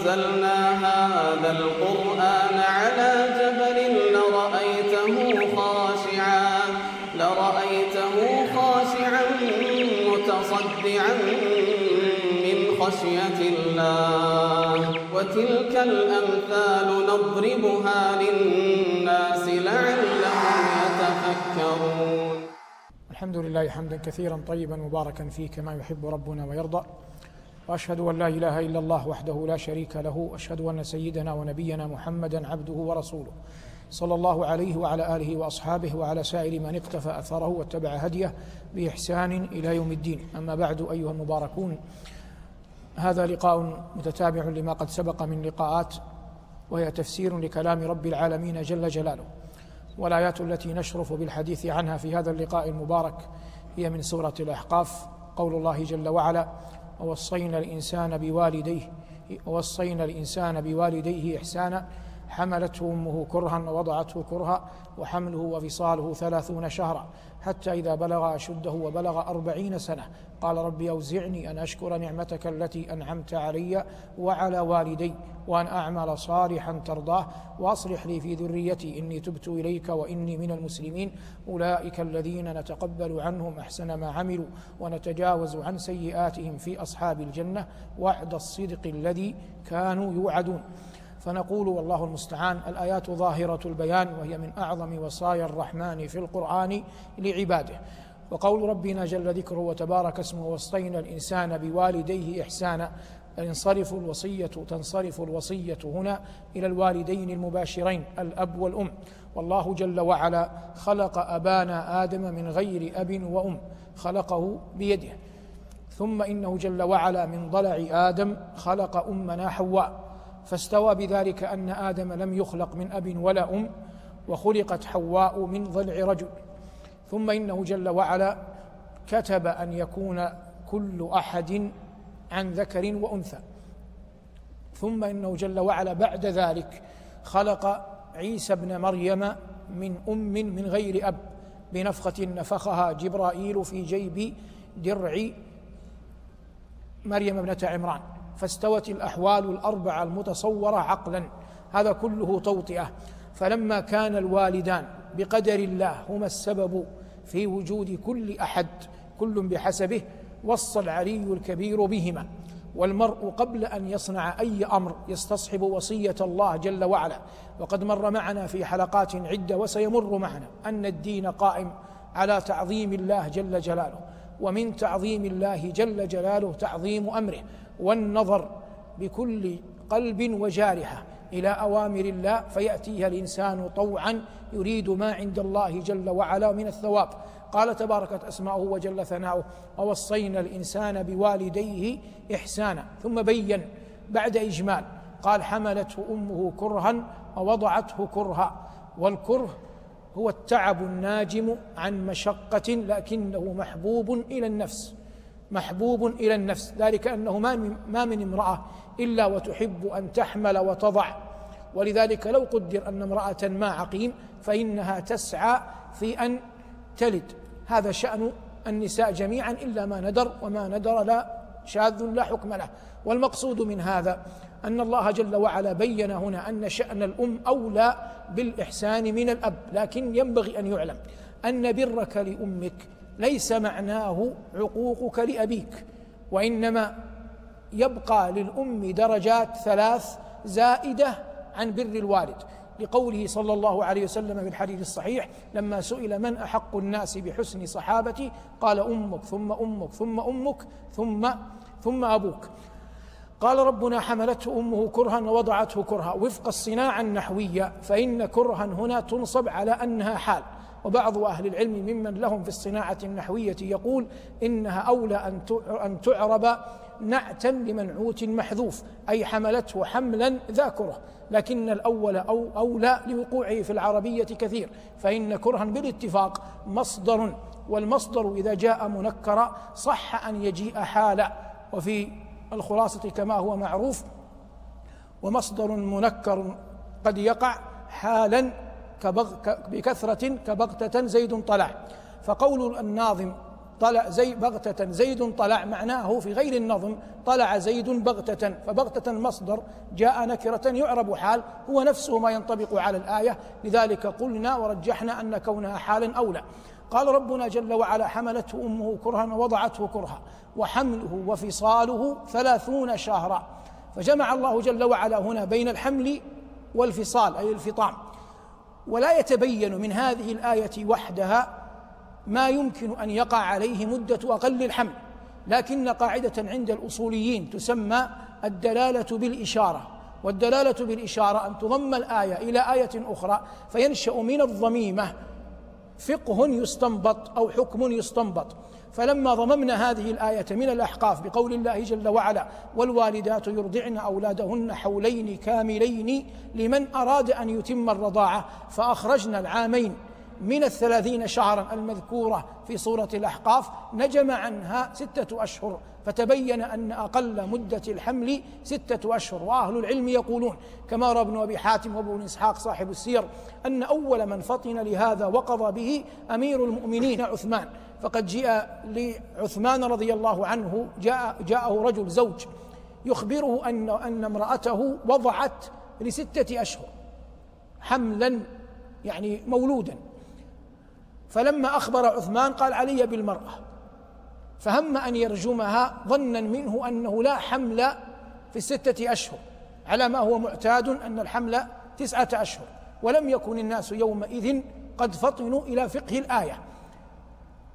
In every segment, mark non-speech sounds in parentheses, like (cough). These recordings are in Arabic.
أنزلنا هذا القرآن على جبل لرأيته خاشعا لرأيته خاشعا متصدعا من خشية الله. وتلك الأمثال نضربها للناس لعلهم يتفكرون. الحمد لله حمدا كثيرا طيبا مباركا فيه كما يحب ربنا ويرضى. وأشهد أن لا إله إلا الله وحده لا شريك له وأشهد أن سيدنا ونبينا محمدا عبده ورسوله. صلى الله عليه وعلى آله وأصحابه وعلى سائر من اقتفى أثره واتبع هديه بإحسان إلى يوم الدين. أما بعد أيها المباركون هذا لقاء متتابع لما قد سبق من لقاءات وهي تفسير لكلام رب العالمين جل جلاله. والآيات التي نشرف بالحديث عنها في هذا اللقاء المبارك هي من سورة الأحقاف قول الله جل وعلا ووصينا الإنسان بوالديه ووصينا الإنسان بوالديه إحسانا. حملته أمه كرها ووضعته كرها وحمله وفصاله ثلاثون شهرا حتى إذا بلغ أشده وبلغ أربعين سنة. قال رب أوزعني أن أشكر نعمتك التي أنعمت علي وعلى والدي وأن أعمل صالحا ترضاه وأصلح لي في ذريتي. إني تبت إليك وإني من المسلمين. أولئك الذين نتقبل عنهم أحسن ما عملوا ونتجاوز عن سيئاتهم في أصحاب الجنة وعد الصدق الذي كانوا يوعدون. فنقول والله المستعان الآيات ظاهرة البيان وهي من أعظم وصايا الرحمن في القرآن لعباده. وقول ربنا جل ذكره وتبارك اسمه وصينا الإنسان بوالديه إحسانا. ينصرف الوصية تنصرف الوصية هنا إلى الوالدين المباشرين الأب والأم. والله جل وعلا خلق أبانا آدم من غير أب وأم خلقه بيده. ثم إنه جل وعلا من ضلع آدم خلق أمنا حواء. فاستوى بذلك أن آدم لم يخلق من أب ولا أم وخلقت حواء من ضلع رجل. ثم إنه جل وعلا كتب أن يكون كل أحد عن ذكر وأنثى. ثم إنه جل وعلا بعد ذلك خلق عيسى ابن مريم من أم من غير أب بنفخة نفخها جبرائيل في جيب درع مريم ابنة عمران. فاستوت الأحوال الأربعة المتصورة عقلا. هذا كله توطئة. فلما كان الوالدان بقدر الله هما السبب في وجود كل أحد كل بحسبه وصى العلي الكبير بهما. والمرء قبل أن يصنع أي أمر يستصحب وصية الله جل وعلا. وقد مر معنا في حلقات عدة وسيمر معنا أن الدين قائم على تعظيم الله جل جلاله. ومن تعظيم الله جل جلاله تعظيم أمره. والنظر بكل قلب وجارحة إلى أوامر الله فيأتيها الإنسان طوعا يريد ما عند الله جل وعلا من الثواب. قال تباركت أسماؤه وجل ثناؤه ووصينا الإنسان بوالديه إحسانا ثم بين بعد إجمال قال حملته أمه كرها ووضعته كرها والكره هو التعب الناجم عن مشقة لكنه محبوب إلى النفس محبوب إلى النفس. ذلك أنه ما من, ما من امرأة إلا وتحب أن تحمل وتضع. ولذلك لو قدر أن امرأة ما عقيم فإنها تسعى في أن تلد. هذا شأن النساء جميعا إلا ما ندر وما ندر لا شاذ لا حكم له. والمقصود من هذا أن الله جل وعلا بين هنا أن شأن الأم أولى بالإحسان من الأب لكن ينبغي أن يعلم أن برك لأمك ليس معناه عقوقك لأبيك وإنما يبقى للأم درجات ثلاث زائدة عن بر الوالد. لقوله صلى الله عليه وسلم في الحديث الصحيح لما سئل من أحق الناس بحسن صحابتي قال أمك ثم أمك ثم أمك ثم ثم أبوك. قال ربنا حملته أمه كرها ووضعته كرها وفق الصناعة النحوية فإن كرها هنا تنصب على أنها حال. وبعض أهل العلم ممن لهم في الصناعة النحوية يقول إنها أولى أن تعرب نعتا لمنعوت محذوف أي حملته حملا ذاكرة لكن الأول أو أولى لوقوعه في العربية كثير فإن كرها بالاتفاق مصدر والمصدر إذا جاء منكرا صح أن يجيء حالا وفي الخلاصة كما هو معروف ومصدر منكر قد يقع حالا كبغ بكثرة كبغتة زيد طلع. فقول الناظم طلع زي بغتة زيد طلع معناه في غير النظم طلع زيد بغتة. فبغتة المصدر جاء نكرة يعرب حال هو نفسه ما ينطبق على الآية. لذلك قلنا ورجحنا أن كونها حالا أولى. قال ربنا جل وعلا حملته أمه كرها ووضعته كرها وحمله وفصاله ثلاثون شهرا. فجمع الله جل وعلا هنا بين الحمل والفصال أي الفطام. ولا يتبين من هذه الآية وحدها ما يمكن أن يقع عليه مدة أقل الحمل لكن قاعدة عند الأصوليين تسمى الدلالة بالإشارة والدلالة بالإشارة أن تضم الآية إلى آية أخرى فينشأ من الضميمة فقه يستنبط أو حكم يستنبط. فلما ضممنا هذه الآية من الأحقاف بقول الله جل وعلا والوالدات يرضعن أولادهن حولين كاملين لمن أراد أن يتم الرضاعة. فأخرجنا العامين من الثلاثين شهرا المذكورة في سورة الأحقاف نجم عنها ستة أشهر فتبين أن أقل مدة الحمل ستة أشهر. وأهل العلم يقولون كما روى ابن أبي حاتم وابن إسحاق صاحب السير أن أول من فطن لهذا وقضى به أمير المؤمنين عثمان. فقد جاء لعثمان رضي الله عنه جاء جاءه رجل زوج يخبره أن أن امرأته وضعت لستة أشهر حملا يعني مولودا. فلما أخبر عثمان قال علي بالمرأة. فهم أن يرجمها ظنا منه أنه لا حمل في الستة أشهر على ما هو معتاد أن الحمل تسعة أشهر. ولم يكن الناس يومئذ قد فطنوا إلى فقه الآية.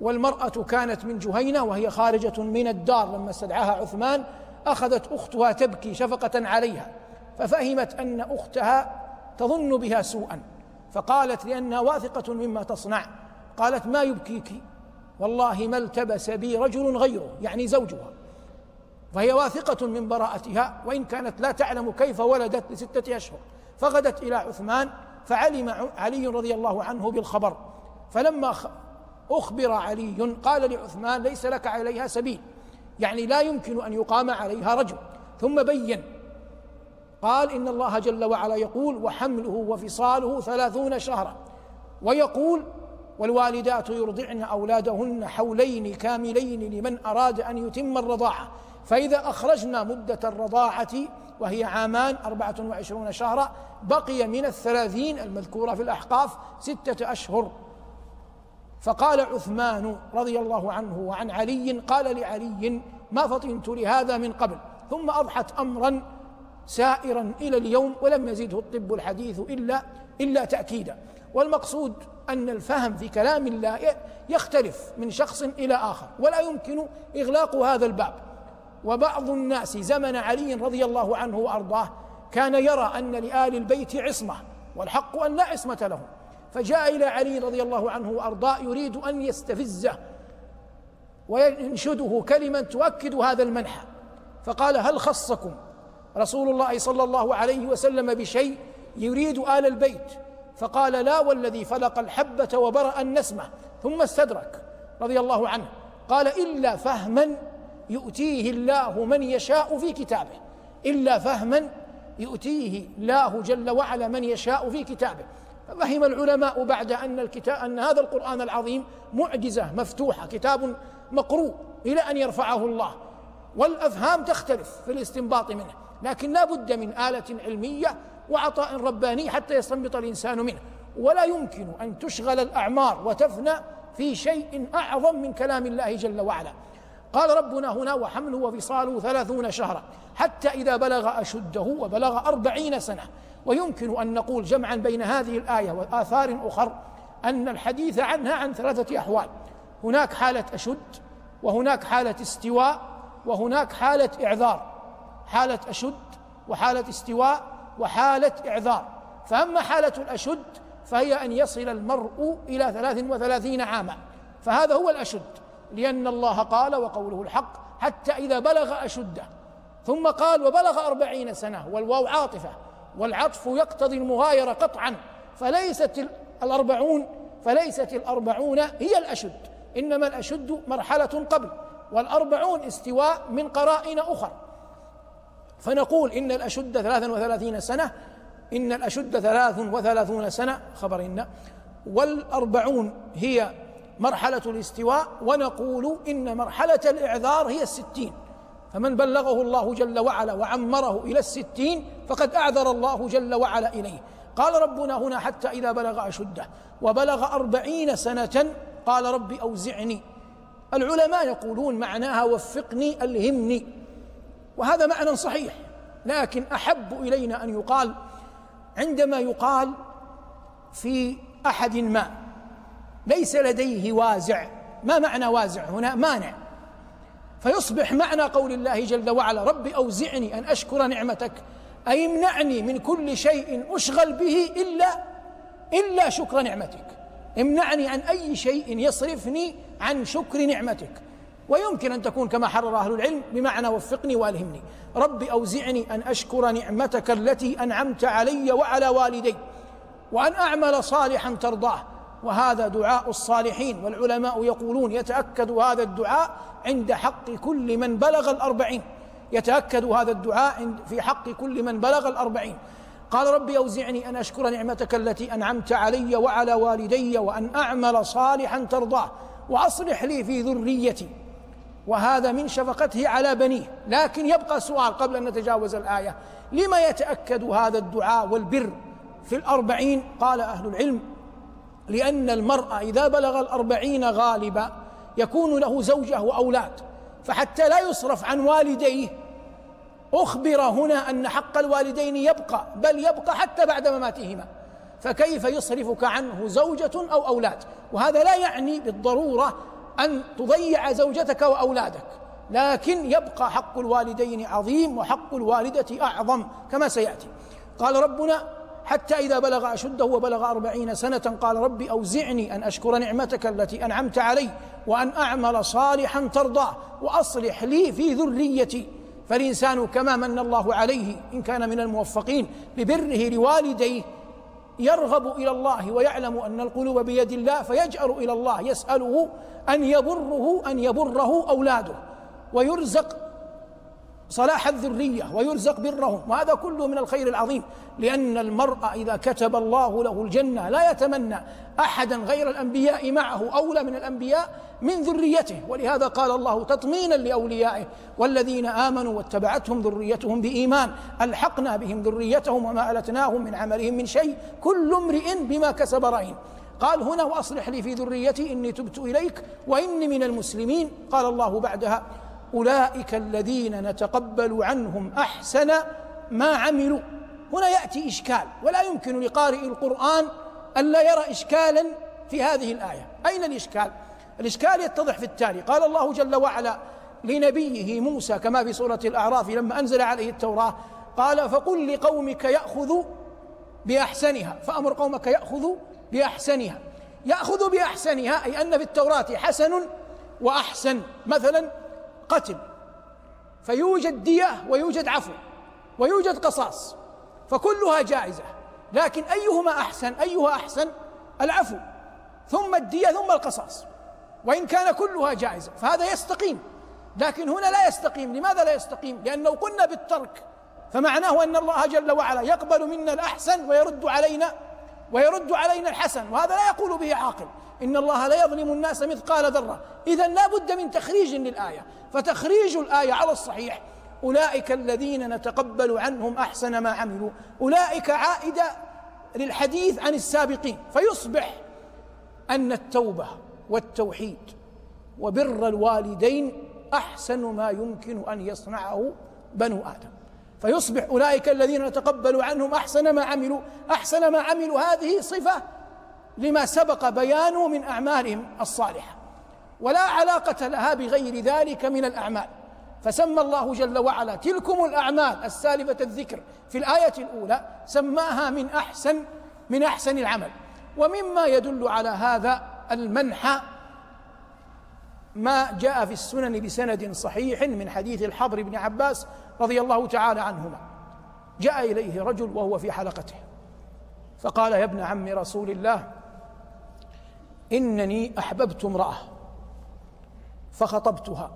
والمرأة كانت من جهينة وهي خارجة من الدار لما استدعاها عثمان أخذت أختها تبكي شفقة عليها ففهمت أن أختها تظن بها سوءا فقالت لأنها واثقة مما تصنع قالت ما يبكيك؟ والله ما التبس بي رجل غيره يعني زوجها فهي واثقة من براءتها وإن كانت لا تعلم كيف ولدت لستة أشهر فغدت إلى عثمان فعلم علي رضي الله عنه بالخبر فلما أخبر علي قال لعثمان ليس لك عليها سبيل. يعني لا يمكن أن يقام عليها رجل. ثم بين. قال إن الله جل وعلا يقول وحمله وفصاله ثلاثون شهرا. ويقول والوالدات يرضعن أولادهن حولين كاملين لمن أراد أن يتم الرضاعة. فإذا أخرجنا مدة الرضاعة وهي عامان أربعة وعشرون شهرا بقي من الثلاثين المذكورة في الأحقاف ستة أشهر. فقال عثمان رضي الله عنه وعن علي قال لعلي ما فطنت لهذا من قبل. ثم أضحت أمرا سائرا إلى اليوم ولم يزده الطب الحديث إلا إلا تأكيدا. والمقصود أن الفهم في كلام الله يختلف من شخص إلى آخر ولا يمكن إغلاق هذا الباب. وبعض الناس زمن علي رضي الله عنه وأرضاه كان يرى أن لآل البيت عصمة والحق أن لا عصمة لهم. فجاء إلى علي رضي الله عنه وأرضاه يريد أن يستفزه وينشده كلمة تؤكد هذا المنحى فقال هل خصكم؟ رسول الله صلى الله عليه وسلم بشيء يريد آل البيت. فقال لا والذي فلق الحبة وبرأ النسمة ثم استدرك رضي الله عنه. قال إلا فهما يؤتيه الله من يشاء في كتابه. إلا فهما يؤتيه الله جل وعلا من يشاء في كتابه. ففهم العلماء بعد أن الكتاب أن هذا القرآن العظيم معجزة مفتوحة كتاب مقروء إلى أن يرفعه الله. والأفهام تختلف في الاستنباط منه لكن لا بد من آلة علمية وعطاء رباني حتى يستنبط الإنسان منه. ولا يمكن أن تشغل الأعمار وتفنى في شيء أعظم من كلام الله جل وعلا. قال ربنا هنا وحمله وفصاله ثلاثون شهرا حتى إذا بلغ أشده وبلغ أربعين سنة. ويمكن أن نقول جمعا بين هذه الآية وآثار أخر أن الحديث عنها عن ثلاثة أحوال. هناك حالة أشد وهناك حالة استواء وهناك حالة إعذار. حالة أشد وحالة استواء وحالة إعذار. فأما حالة الأشد فهي أن يصل المرء إلى ثلاث وثلاثين عاما. فهذا هو الأشد. لأن الله قال وقوله الحق حتى إذا بلغ أشده. ثم قال وبلغ أربعين سنة والواو عاطفة والعطف يقتضي المغايرة قطعا. فليست الأربعون فليست الأربعون هي الأشد. إنما الأشد مرحلة قبل والأربعون استواء من قرائن أخر. فنقول إن الأشد ثلاثا وثلاثين سنة إن الأشد ثلاث وثلاثون سنة خبر إن والأربعون هي مرحلة الاستواء ونقول إن مرحلة الإعذار هي الستين. فمن بلغه الله جل وعلا وعمره إلى الستين فقد أعذر الله جل وعلا إليه. قال ربنا هنا حتى إذا بلغ أشده وبلغ أربعين سنة قال رب أوزعني. العلماء يقولون معناها وفقني ألهمني. وهذا معنى صحيح لكن أحب إلينا أن يقال عندما يقال في أحد ما. ليس لديه وازع. ما معنى وازع هنا؟ مانع. فيصبح معنى قول الله جل وعلا رب أوزعني أن أشكر نعمتك. أي امنعني من كل شيء أشغل به إلا إلا شكر نعمتك. امنعني عن أي شيء يصرفني عن شكر نعمتك. ويمكن أن تكون كما حرر أهل العلم بمعنى وفقني وألهمني. رب أوزعني أن أشكر نعمتك التي أنعمت علي وعلى والدي وأن أعمل صالحا ترضاه. وهذا دعاء الصالحين والعلماء يقولون يتأكد هذا الدعاء عند حق كل من بلغ الأربعين. يتأكد هذا الدعاء في حق كل من بلغ الأربعين. قال ربي أوزعني أن أشكر نعمتك التي أنعمت علي وعلى والدي وأن أعمل صالحا ترضاه وأصلح لي في ذريتي. وهذا من شفقته على بنيه. لكن يبقى سؤال قبل أن نتجاوز الآية. لما يتأكد هذا الدعاء والبر في الأربعين؟ قال أهل العلم لأن المرأة إذا بلغ الأربعين غالبا يكون له زوجة وأولاد فحتى لا يصرف عن والديه أخبر هنا أن حق الوالدين يبقى بل يبقى حتى بعد مماتهما فكيف يصرفك عنه زوجة أو أولاد؟ وهذا لا يعني بالضرورة أن تضيع زوجتك وأولادك لكن يبقى حق الوالدين عظيم وحق الوالدة أعظم كما سيأتي. قال ربنا حتى إذا بلغ أشده وبلغ أربعين سنة قال ربي أوزعني أن أشكر نعمتك التي أنعمت علي وأن أعمل صالحا ترضاه وأصلح لي في ذريتي. فالإنسان كما من الله عليه إن كان من الموفقين ببره لوالديه يرغب إلى الله ويعلم أن القلوب بيد الله فيجأر إلى الله يسأله أن يبره أن يبره أولاده ويرزق صلاح الذرية ويرزق برهم وهذا كله من الخير العظيم. لأن المرء إذا كتب الله له الجنة لا يتمنى أحدا غير الأنبياء معه أولى من الأنبياء من ذريته. ولهذا قال الله تطمينا لأوليائه والذين آمنوا واتبعتهم ذريتهم بإيمان. ألحقنا بهم ذريتهم وما ألتناهم من عملهم من شيء. كل امرئ بما كسب رهين. قال هنا وأصلح لي في ذريتي إني تبت إليك وإني من المسلمين. قال الله بعدها أولئك الذين نتقبل عنهم أحسن ما عملوا. هنا يأتي إشكال ولا يمكن لقارئ القرآن الا يرى اشكالا في هذه الآية. أين الإشكال؟ الإشكال يتضح في التالي. قال الله جل وعلا لنبيه موسى كما في سورة الأعراف لما أنزل عليه التوراة قال فقل لقومك ياخذوا بأحسنها. فأمر قومك ياخذوا بأحسنها. يأخذ بأحسنها أي أن في التوراة حسن وأحسن. مثلا قتل فيوجد دية ويوجد عفو ويوجد قصاص فكلها جائزة لكن أيهما أحسن؟ أيها أحسن؟ العفو ثم الدية ثم القصاص وإن كان كلها جائزة فهذا يستقيم. لكن هنا لا يستقيم. لماذا لا يستقيم؟ لأن لو قلنا بالترك فمعناه أن الله جل وعلا يقبل منا الأحسن ويرد علينا ويرد علينا الحسن وهذا لا يقول به عاقل. إن الله لا يظلم الناس مثقال ذرة. إذا لا بد من تخريج للآية. فتخريج الآية على الصحيح. أولئك الذين نتقبل عنهم أحسن ما عملوا. أولئك عائدة للحديث عن السابقين. فيصبح أن التوبة والتوحيد وبر الوالدين أحسن ما يمكن أن يصنعه بنو آدم. فيصبح أولئك الذين نتقبل عنهم أحسن ما عملوا. أحسن ما عملوا هذه صفة لما سبق بيانه من أعمالهم الصالحة. ولا علاقة لها بغير ذلك من الأعمال. فسمى الله جل وعلا تلكم الأعمال السالفة الذكر في الآية الأولى سماها من أحسن من أحسن العمل. ومما يدل على هذا المنح ما جاء في السنن بسند صحيح من حديث الحبر بن عباس رضي الله تعالى عنهما. جاء إليه رجل وهو في حلقته فقال يا ابن عم رسول الله إنني أحببت امرأة. فخطبتها.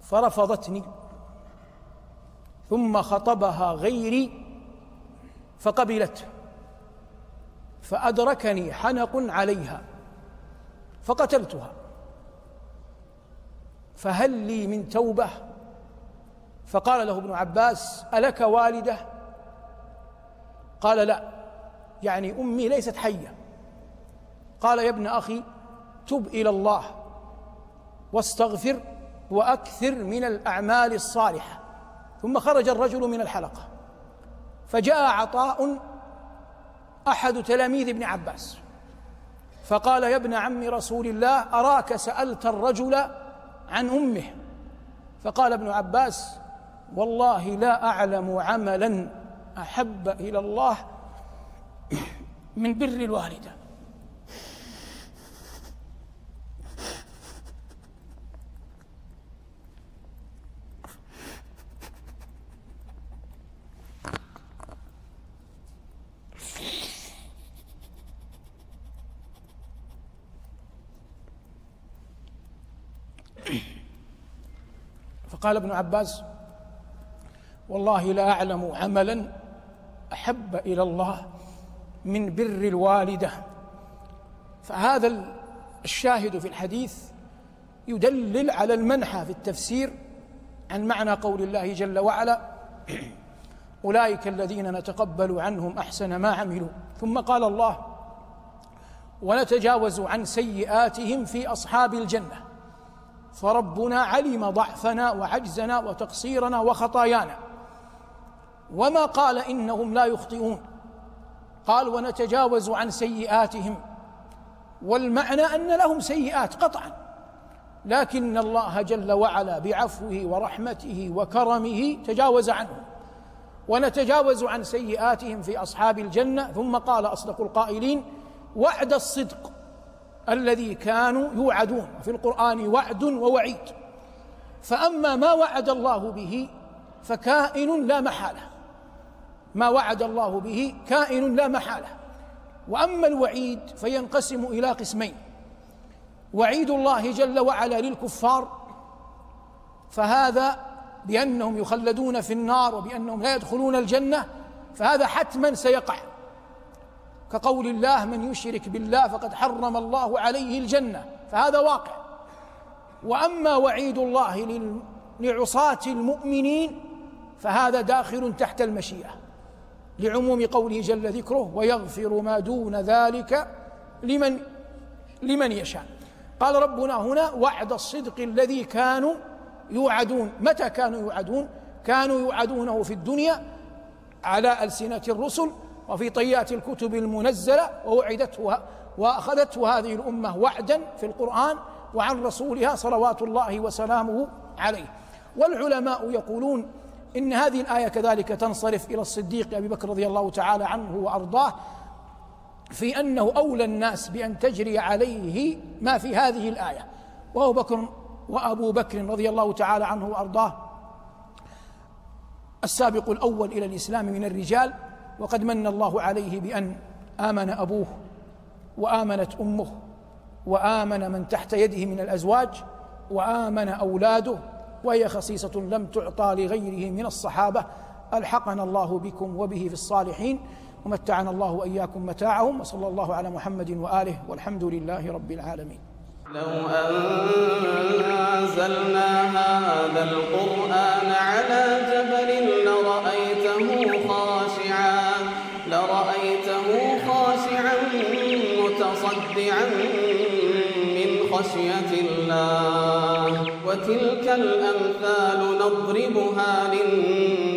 فرفضتني. ثم خطبها غيري فقبلته. فأدركني حنق عليها فقتلتها. فهل لي من توبة؟ فقال له ابن عباس ألك والدة؟ قال لا يعني أمي ليست حية. قال يا ابن أخي تب إلى الله. واستغفر وأكثر من الأعمال الصالحة. ثم خرج الرجل من الحلقة. فجاء عطاء أحد تلاميذ ابن عباس. فقال يا ابن عم رسول الله أراك سألت الرجل عن أمه. فقال ابن عباس والله لا أعلم عملا أحب إلى الله من بر الوالدة. فقال ابن عباس والله لا أعلم عملا أحب إلى الله من بر الوالدة. فهذا الشاهد في الحديث يدلل على المنحى في التفسير عن معنى قول الله جل وعلا (clears throat) أولئك الذين نتقبل عنهم أحسن ما عملوا. ثم قال الله ونتجاوز عن سيئاتهم في أصحاب الجنة. فربنا علم ضعفنا وعجزنا وتقصيرنا وخطايانا. وما قال إنهم لا يخطئون. قال ونتجاوز عن سيئاتهم. والمعنى أن لهم سيئات قطعا. لكن الله جل وعلا بعفوه ورحمته وكرمه تجاوز عنهم. ونتجاوز عن سيئاتهم في أصحاب الجنة. ثم قال أصدق القائلين وعد الصدق. الذي كانوا يوعدون في القرآن وعد ووعيد. فأما ما وعد الله به فكائن لا محالة. ما وعد الله به كائن لا محالة. وأما الوعيد فينقسم إلى قسمين. وعيد الله جل وعلا للكفار فهذا بأنهم يخلدون في النار وبأنهم لا يدخلون الجنة فهذا حتما سيقع. كقول الله من يشرك بالله فقد حرم الله عليه الجنة فهذا واقع. وأما وعيد الله لعصاة المؤمنين فهذا داخل تحت المشيئة. لعموم قوله جل ذكره ويغفر ما دون ذلك لمن لمن يشاء. قال ربنا هنا وعد الصدق الذي كانوا يوعدون. متى كانوا يوعدون؟ كانوا يوعدونه في الدنيا على ألسنة الرسل وفي طيات الكتب المنزلة ووعدته وأخذته هذه الأمة وعدا في القرآن وعن رسولها صلوات الله وسلامه عليه. والعلماء يقولون إن هذه الآية كذلك تنصرف إلى الصديق أبي بكر رضي الله تعالى عنه وأرضاه في أنه أولى الناس بأن تجري عليه ما في هذه الآية. وأبو بكر وأبو بكر رضي الله تعالى عنه وأرضاه السابق الأول إلى الإسلام من الرجال وقد من الله عليه بأن آمن أبوه وآمنت أمه وآمن من تحت يده من الأزواج وآمن أولاده وهي خصيصة لم تعطى لغيره من الصحابة ألحقنا الله بكم وبه في الصالحين ومتعنا الله وإياكم متاعهم وصلى الله على محمد وآله والحمد لله رب العالمين. لو أنزلنا هذا القرآن على جبل خشية الله وتلك الأمثال نضربها للناس.